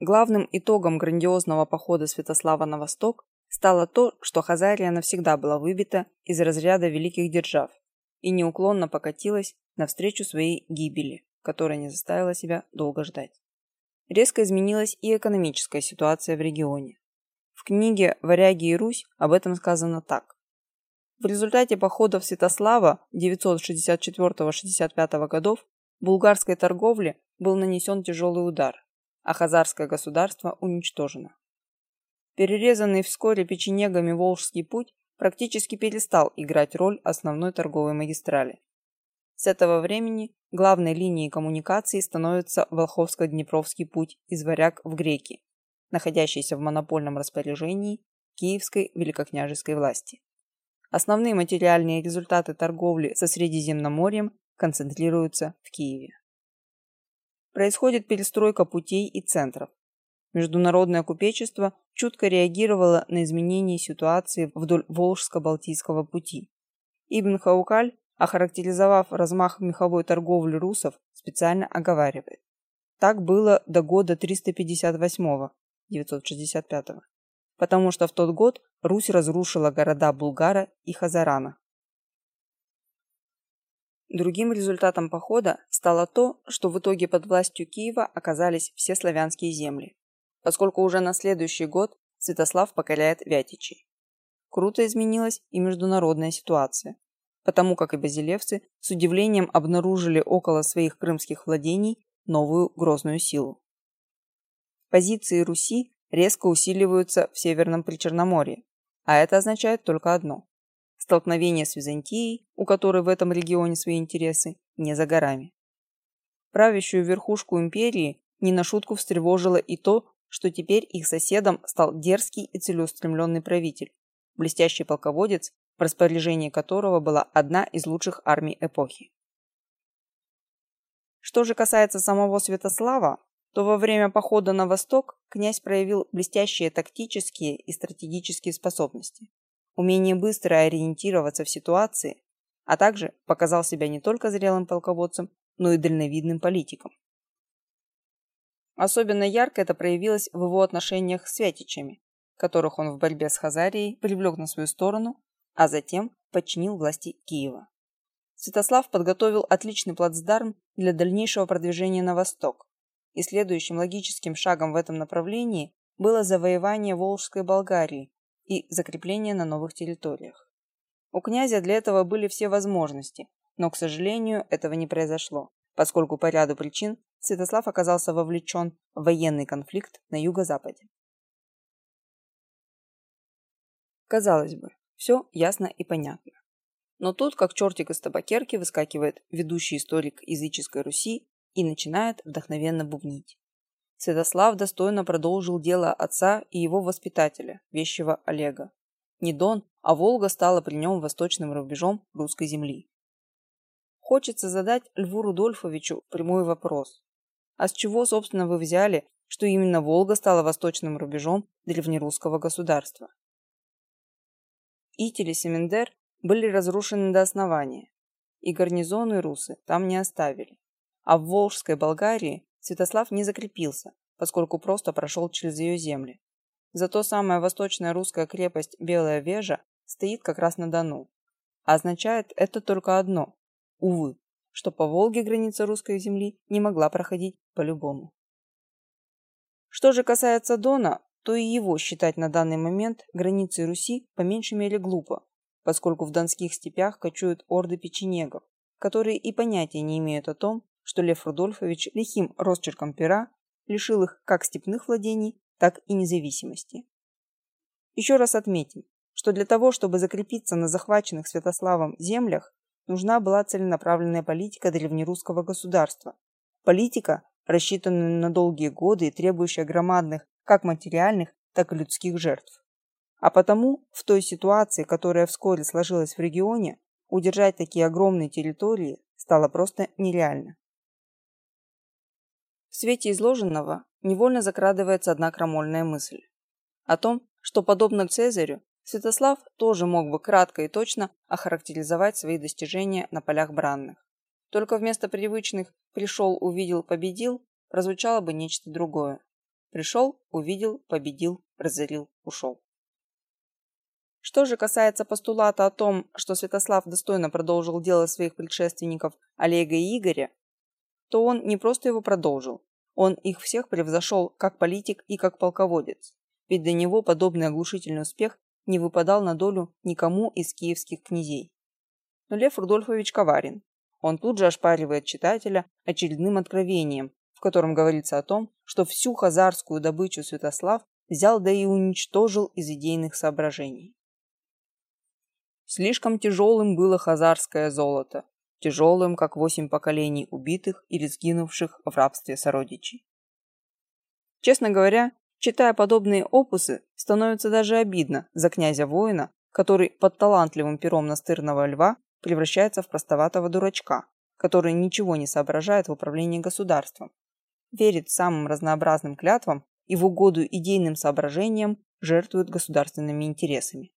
Главным итогом грандиозного похода Святослава на восток стало то, что Хазария навсегда была выбита из разряда великих держав и неуклонно покатилась навстречу своей гибели, которая не заставила себя долго ждать. Резко изменилась и экономическая ситуация в регионе. В книге «Варяги и Русь» об этом сказано так. В результате походов Святослава 964-65 годов булгарской торговле был нанесен тяжелый удар, а хазарское государство уничтожено. Перерезанный вскоре печенегами Волжский путь практически перестал играть роль основной торговой магистрали. С этого времени главной линией коммуникации становится Волховско-Днепровский путь из Варяг в Греки, находящийся в монопольном распоряжении Киевской великокняжеской власти. Основные материальные результаты торговли со Средиземноморьем концентрируются в Киеве. Происходит перестройка путей и центров. Международное купечество чутко реагировало на изменения ситуации вдоль Волжско-Балтийского пути. Ибн Хаукаль, охарактеризовав размах меховой торговли русов, специально оговаривает. Так было до года 358 965 потому что в тот год Русь разрушила города Булгара и Хазарана. Другим результатом похода стало то, что в итоге под властью Киева оказались все славянские земли, поскольку уже на следующий год Святослав покоряет Вятичей. Круто изменилась и международная ситуация, потому как и базилевцы с удивлением обнаружили около своих крымских владений новую грозную силу. Позиции Руси резко усиливаются в Северном Причерноморье, а это означает только одно. Столкновение с Византией, у которой в этом регионе свои интересы, не за горами. Правящую верхушку империи не на шутку встревожило и то, что теперь их соседом стал дерзкий и целеустремленный правитель, блестящий полководец, в распоряжении которого была одна из лучших армий эпохи. Что же касается самого Святослава, то во время похода на восток князь проявил блестящие тактические и стратегические способности, умение быстро ориентироваться в ситуации, а также показал себя не только зрелым полководцем, но и дальновидным политиком. Особенно ярко это проявилось в его отношениях с святичами, которых он в борьбе с Хазарией привлек на свою сторону, а затем подчинил власти Киева. Святослав подготовил отличный плацдарм для дальнейшего продвижения на восток, и следующим логическим шагом в этом направлении было завоевание Волжской Болгарии и закрепление на новых территориях. У князя для этого были все возможности, но, к сожалению, этого не произошло, поскольку по ряду причин Святослав оказался вовлечен в военный конфликт на юго-западе. Казалось бы, все ясно и понятно. Но тут, как чертик из табакерки, выскакивает ведущий историк языческой Руси и начинает вдохновенно бубнить. Святослав достойно продолжил дело отца и его воспитателя, вещего Олега. Не Дон, а Волга стала при нем восточным рубежом русской земли. Хочется задать Льву Рудольфовичу прямой вопрос. А с чего, собственно, вы взяли, что именно Волга стала восточным рубежом древнерусского государства? Итили и Семендер были разрушены до основания, и гарнизоны русы там не оставили. А в Волжской Болгарии Святослав не закрепился, поскольку просто прошел через ее земли. Зато самая восточная русская крепость Белая Вежа стоит как раз на Дону. А означает это только одно – увы, что по Волге граница русской земли не могла проходить по-любому. Что же касается Дона, то и его считать на данный момент границей Руси по меньшей мере глупо, поскольку в донских степях кочуют орды печенегов, которые и понятия не имеют о том, что Лев Рудольфович лихим росчерком пера лишил их как степных владений, так и независимости. Еще раз отметим, что для того, чтобы закрепиться на захваченных Святославом землях, нужна была целенаправленная политика древнерусского государства. Политика, рассчитанная на долгие годы и требующая громадных как материальных, так и людских жертв. А потому, в той ситуации, которая вскоре сложилась в регионе, удержать такие огромные территории стало просто нереально. В свете изложенного невольно закрадывается одна крамольная мысль. О том, что, подобно Цезарю, Святослав тоже мог бы кратко и точно охарактеризовать свои достижения на полях бранных. Только вместо привычных «пришел, увидел, победил» прозвучало бы нечто другое. Пришел, увидел, победил, разорил, ушел. Что же касается постулата о том, что Святослав достойно продолжил дело своих предшественников Олега и Игоря, то он не просто его продолжил, он их всех превзошел как политик и как полководец, ведь до него подобный оглушительный успех не выпадал на долю никому из киевских князей. Но Лев Рудольфович коварен. Он тут же ошпаривает читателя очередным откровением, в котором говорится о том, что всю хазарскую добычу Святослав взял да и уничтожил из идейных соображений. Слишком тяжелым было хазарское золото, тяжелым, как восемь поколений убитых или сгинувших в рабстве сородичей. Честно говоря, читая подобные опусы, становится даже обидно за князя-воина, который под талантливым пером настырного льва превращается в простоватого дурачка, который ничего не соображает в управлении государством, верит самым разнообразным клятвам и в угоду идейным соображениям жертвует государственными интересами.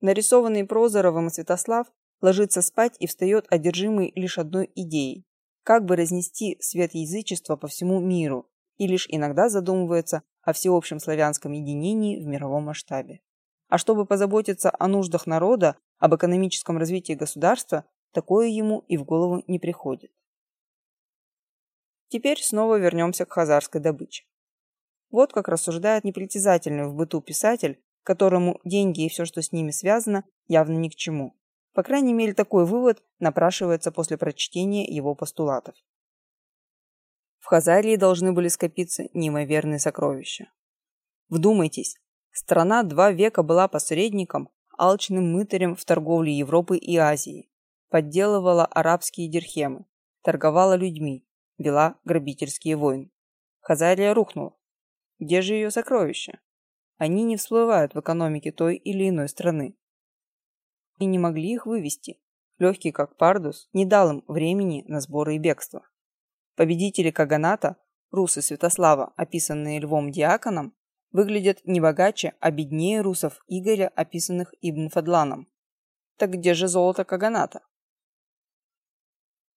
Нарисованный Прозоровым Святослав ложится спать и встает одержимый лишь одной идеей – как бы разнести свет язычества по всему миру, и лишь иногда задумывается о всеобщем славянском единении в мировом масштабе. А чтобы позаботиться о нуждах народа, об экономическом развитии государства, такое ему и в голову не приходит. Теперь снова вернемся к хазарской добыче. Вот как рассуждает непритязательный в быту писатель которому деньги и все, что с ними связано, явно ни к чему. По крайней мере, такой вывод напрашивается после прочтения его постулатов. В Хазарии должны были скопиться неимоверные сокровища. Вдумайтесь, страна два века была посредником, алчным мытарем в торговле Европы и Азии, подделывала арабские дирхемы, торговала людьми, вела грабительские войны. Хазария рухнула. Где же ее сокровища? Они не всплывают в экономике той или иной страны. И не могли их вывести. Легкий как пардус не дал им времени на сборы и бегство. Победители Каганата, русы Святослава, описанные Львом Диаконом, выглядят не богаче, а беднее русов Игоря, описанных Ибн Фадланом. Так где же золото Каганата?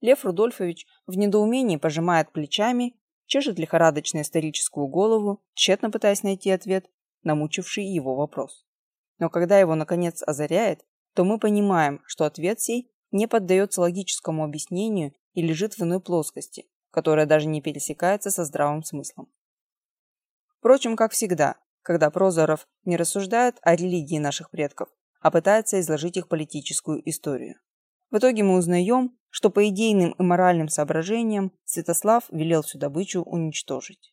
Лев Рудольфович в недоумении пожимает плечами, чешет лихорадочно историческую голову, тщетно пытаясь найти ответ, намучивший его вопрос. Но когда его наконец озаряет, то мы понимаем, что ответ сей не поддается логическому объяснению и лежит в иной плоскости, которая даже не пересекается со здравым смыслом. Впрочем, как всегда, когда Прозоров не рассуждает о религии наших предков, а пытается изложить их политическую историю. В итоге мы узнаем, что по идейным и моральным соображениям Святослав велел всю добычу уничтожить.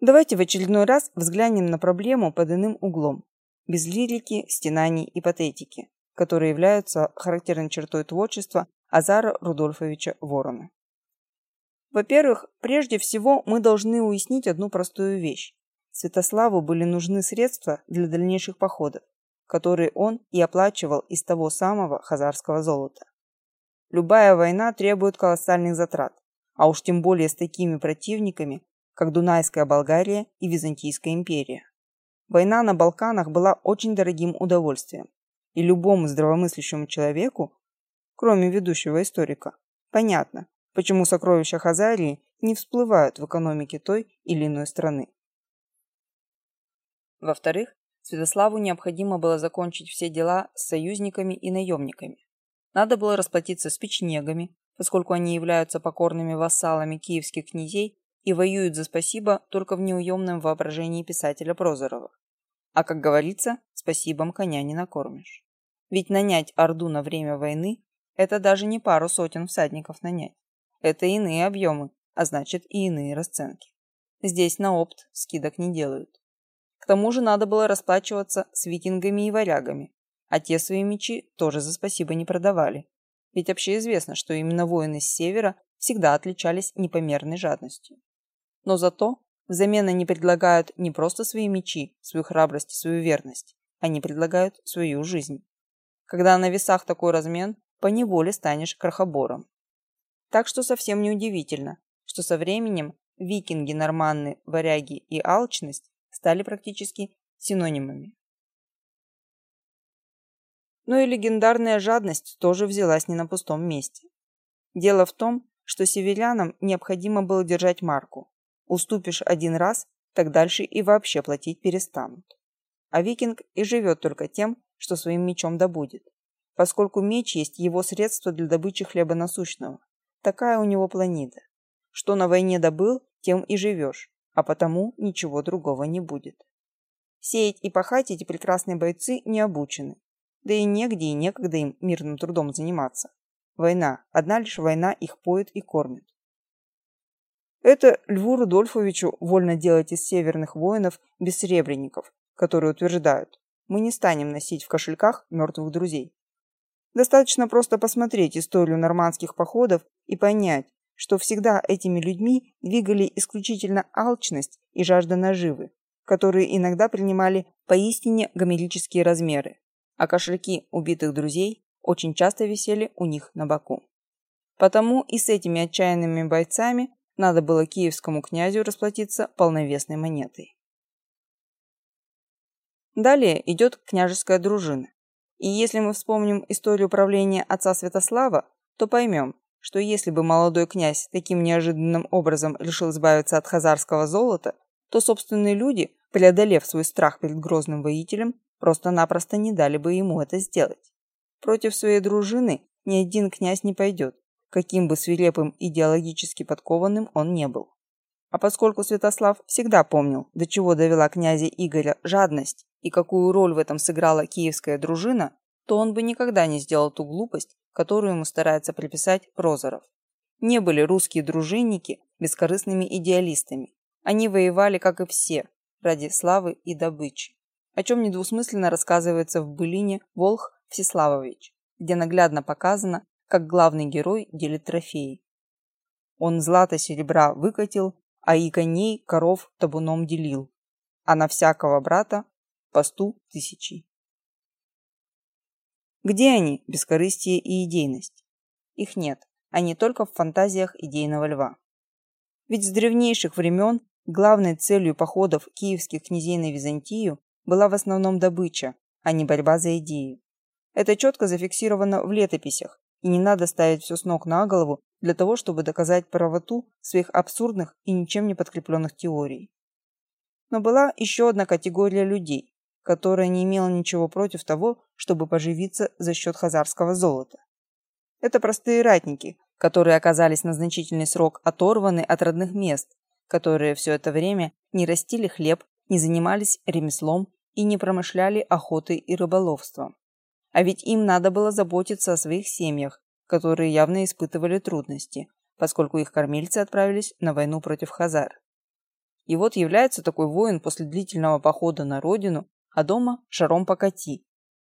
Давайте в очередной раз взглянем на проблему под иным углом, без лирики, стенаний и патетики, которые являются характерной чертой творчества Азара Рудольфовича Ворона. Во-первых, прежде всего мы должны уяснить одну простую вещь. Святославу были нужны средства для дальнейших походов, которые он и оплачивал из того самого хазарского золота. Любая война требует колоссальных затрат, а уж тем более с такими противниками, как Дунайская Болгария и Византийская империя. Война на Балканах была очень дорогим удовольствием, и любому здравомыслящему человеку, кроме ведущего историка, понятно, почему сокровища Хазарии не всплывают в экономике той или иной страны. Во-вторых, Святославу необходимо было закончить все дела с союзниками и наемниками. Надо было расплатиться с печенегами, поскольку они являются покорными вассалами киевских князей и воюют за спасибо только в неуемном воображении писателя Прозорова. А как говорится, спасибом коня не накормишь. Ведь нанять Орду на время войны – это даже не пару сотен всадников нанять. Это иные объемы, а значит и иные расценки. Здесь на опт скидок не делают. К тому же надо было расплачиваться с викингами и варягами, а те свои мечи тоже за спасибо не продавали. Ведь общеизвестно, что именно воины с севера всегда отличались непомерной жадностью. Но зато взамен они предлагают не просто свои мечи, свою храбрость и свою верность. Они предлагают свою жизнь. Когда на весах такой размен, поневоле станешь крохобором. Так что совсем не удивительно, что со временем викинги, норманны, варяги и алчность стали практически синонимами. Но и легендарная жадность тоже взялась не на пустом месте. Дело в том, что северянам необходимо было держать марку. Уступишь один раз, так дальше и вообще платить перестанут. А викинг и живет только тем, что своим мечом добудет, поскольку меч есть его средство для добычи хлеба насущного. Такая у него планида. Что на войне добыл, тем и живешь, а потому ничего другого не будет. Сеять и пахать эти прекрасные бойцы не обучены. Да и негде и некогда им мирным трудом заниматься. Война, одна лишь война их поет и кормит. Это Льву Рудольфовичу вольно делать из северных воинов бессребренников, которые утверждают, мы не станем носить в кошельках мертвых друзей. Достаточно просто посмотреть историю нормандских походов и понять, что всегда этими людьми двигали исключительно алчность и жажда наживы, которые иногда принимали поистине гомерические размеры, а кошельки убитых друзей очень часто висели у них на боку. Потому и с этими отчаянными бойцами надо было киевскому князю расплатиться полновесной монетой. Далее идет княжеская дружина. И если мы вспомним историю правления отца Святослава, то поймем, что если бы молодой князь таким неожиданным образом решил избавиться от хазарского золота, то собственные люди, преодолев свой страх перед грозным воителем, просто-напросто не дали бы ему это сделать. Против своей дружины ни один князь не пойдет, каким бы свирепым идеологически подкованным он не был. А поскольку Святослав всегда помнил, до чего довела князя Игоря жадность и какую роль в этом сыграла киевская дружина, то он бы никогда не сделал ту глупость, которую ему старается приписать Прозоров. Не были русские дружинники бескорыстными идеалистами. Они воевали, как и все, ради славы и добычи. О чем недвусмысленно рассказывается в былине Волх Всеславович, где наглядно показано, как главный герой делит трофеи. Он злато серебра выкатил, а и коней коров табуном делил, а на всякого брата посту тысячи. Где они, бескорыстие и идейность? Их нет, они только в фантазиях идейного льва. Ведь с древнейших времен главной целью походов киевских князей на Византию была в основном добыча, а не борьба за идею. Это четко зафиксировано в летописях, и не надо ставить все с ног на голову для того, чтобы доказать правоту своих абсурдных и ничем не подкрепленных теорий. Но была еще одна категория людей, которая не имела ничего против того, чтобы поживиться за счет хазарского золота. Это простые ратники, которые оказались на значительный срок оторваны от родных мест, которые все это время не растили хлеб, не занимались ремеслом и не промышляли охотой и рыболовством. А ведь им надо было заботиться о своих семьях, которые явно испытывали трудности, поскольку их кормильцы отправились на войну против хазар. И вот является такой воин после длительного похода на родину, а дома шаром покати.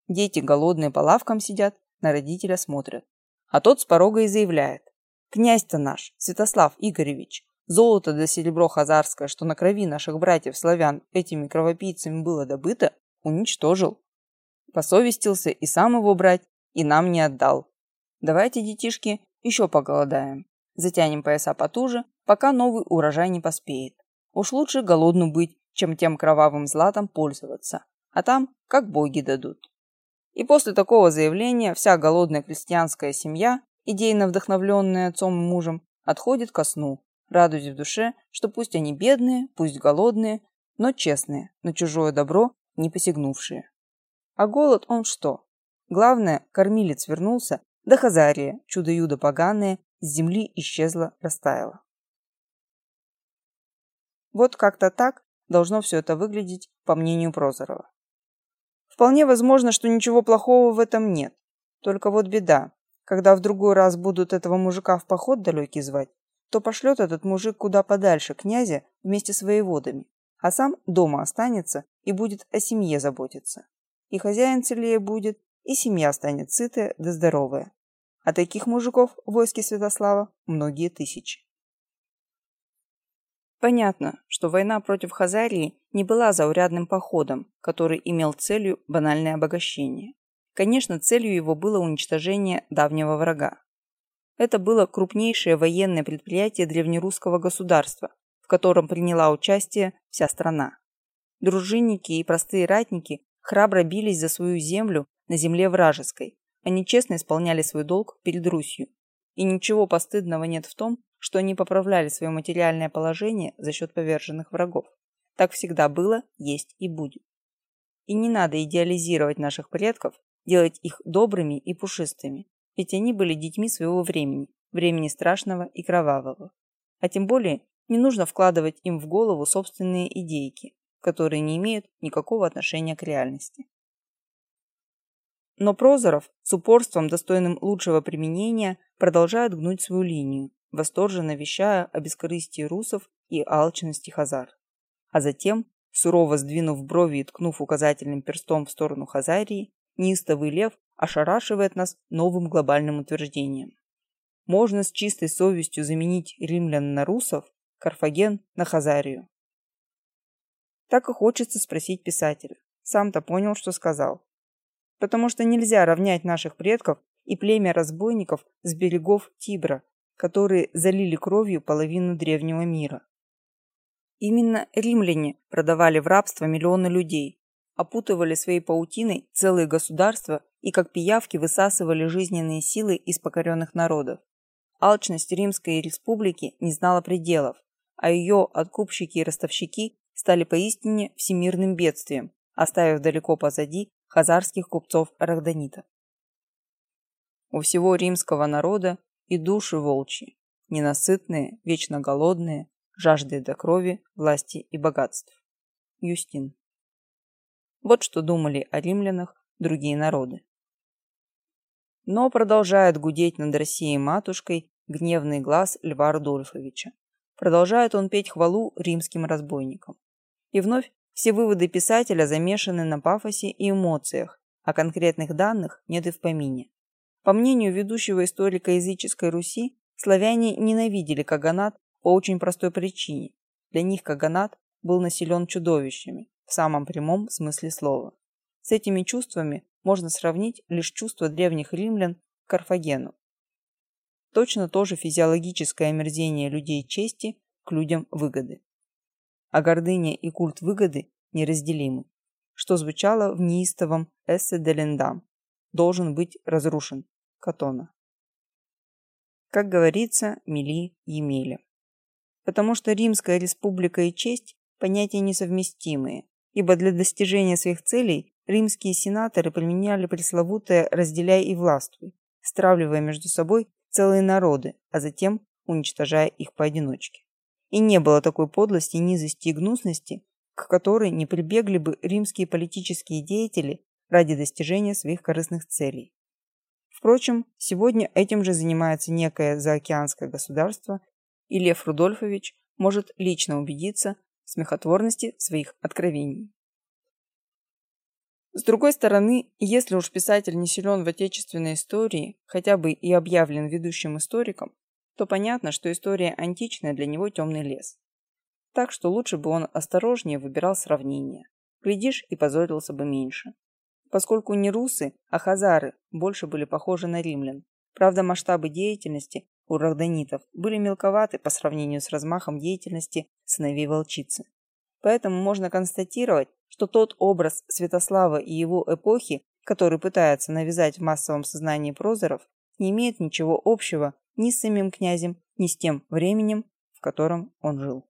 Дети голодные по лавкам сидят, на родителя смотрят. А тот с порога и заявляет. «Князь-то наш, Святослав Игоревич, золото да серебро хазарское, что на крови наших братьев-славян этими кровопийцами было добыто, уничтожил. Посовестился и сам его брать, и нам не отдал. Давайте, детишки, еще поголодаем. Затянем пояса потуже, пока новый урожай не поспеет. Уж лучше голодну быть, чем тем кровавым златом пользоваться. А там, как боги дадут. И после такого заявления вся голодная крестьянская семья, идейно вдохновленная отцом и мужем, отходит ко сну, радуясь в душе, что пусть они бедные, пусть голодные, но честные, на чужое добро не посягнувшие. А голод он что? Главное, кормилец вернулся, да Хазария, чудо-юдо поганое, с земли исчезла, растаяла. Вот как-то так должно все это выглядеть, по мнению Прозорова. Вполне возможно, что ничего плохого в этом нет. Только вот беда. Когда в другой раз будут этого мужика в поход далекий звать, то пошлет этот мужик куда подальше князя вместе с воеводами, а сам дома останется и будет о семье заботиться и хозяин целее будет, и семья станет сытая да здоровая. А таких мужиков в войске Святослава многие тысячи. Понятно, что война против Хазарии не была заурядным походом, который имел целью банальное обогащение. Конечно, целью его было уничтожение давнего врага. Это было крупнейшее военное предприятие древнерусского государства, в котором приняла участие вся страна. Дружинники и простые ратники храбро бились за свою землю на земле вражеской. Они честно исполняли свой долг перед Русью. И ничего постыдного нет в том, что они поправляли свое материальное положение за счет поверженных врагов. Так всегда было, есть и будет. И не надо идеализировать наших предков, делать их добрыми и пушистыми, ведь они были детьми своего времени, времени страшного и кровавого. А тем более не нужно вкладывать им в голову собственные идейки, которые не имеют никакого отношения к реальности. Но Прозоров с упорством, достойным лучшего применения, продолжает гнуть свою линию, восторженно вещая о бескорыстии русов и алчности хазар. А затем, сурово сдвинув брови и ткнув указательным перстом в сторону Хазарии, неистовый лев ошарашивает нас новым глобальным утверждением. Можно с чистой совестью заменить римлян на русов, Карфаген на Хазарию. Так и хочется спросить писателя. Сам-то понял, что сказал потому что нельзя равнять наших предков и племя разбойников с берегов Тибра, которые залили кровью половину древнего мира. Именно римляне продавали в рабство миллионы людей, опутывали своей паутиной целые государства и как пиявки высасывали жизненные силы из покоренных народов. Алчность Римской республики не знала пределов, а ее откупщики и ростовщики стали поистине всемирным бедствием, оставив далеко позади хазарских купцов-рахданитов. У всего римского народа и души волчьи, ненасытные, вечно голодные, жаждые до крови, власти и богатств. Юстин. Вот что думали о римлянах другие народы. Но продолжает гудеть над Россией матушкой гневный глаз Льва Рудольфовича. Продолжает он петь хвалу римским разбойникам. И вновь все выводы писателя замешаны на пафосе и эмоциях, а конкретных данных нет и в помине. По мнению ведущего историка языческой Руси, славяне ненавидели Каганат по очень простой причине. Для них Каганат был населен чудовищами, в самом прямом смысле слова. С этими чувствами можно сравнить лишь чувства древних римлян к Карфагену. Точно то же физиологическое омерзение людей чести к людям выгоды а гордыня и культ выгоды неразделимы, что звучало в неистовом эссе де Лендам «Должен быть разрушен» Катона. Как говорится, мели Емеля. Потому что Римская республика и честь – понятия несовместимые, ибо для достижения своих целей римские сенаторы применяли пресловутое «разделяй и властвуй», стравливая между собой целые народы, а затем уничтожая их поодиночке. И не было такой подлости, низости и гнусности, к которой не прибегли бы римские политические деятели ради достижения своих корыстных целей. Впрочем, сегодня этим же занимается некое заокеанское государство, и Лев Рудольфович может лично убедиться в смехотворности своих откровений. С другой стороны, если уж писатель не силен в отечественной истории, хотя бы и объявлен ведущим историком, то понятно, что история античная для него темный лес. Так что лучше бы он осторожнее выбирал сравнения. Глядишь, и позорился бы меньше. Поскольку не русы, а хазары больше были похожи на римлян. Правда, масштабы деятельности у рахданитов были мелковаты по сравнению с размахом деятельности сыновей волчицы. Поэтому можно констатировать, что тот образ Святослава и его эпохи, который пытается навязать в массовом сознании прозоров, не имеет ничего общего ни с самим князем, ни с тем временем, в котором он жил.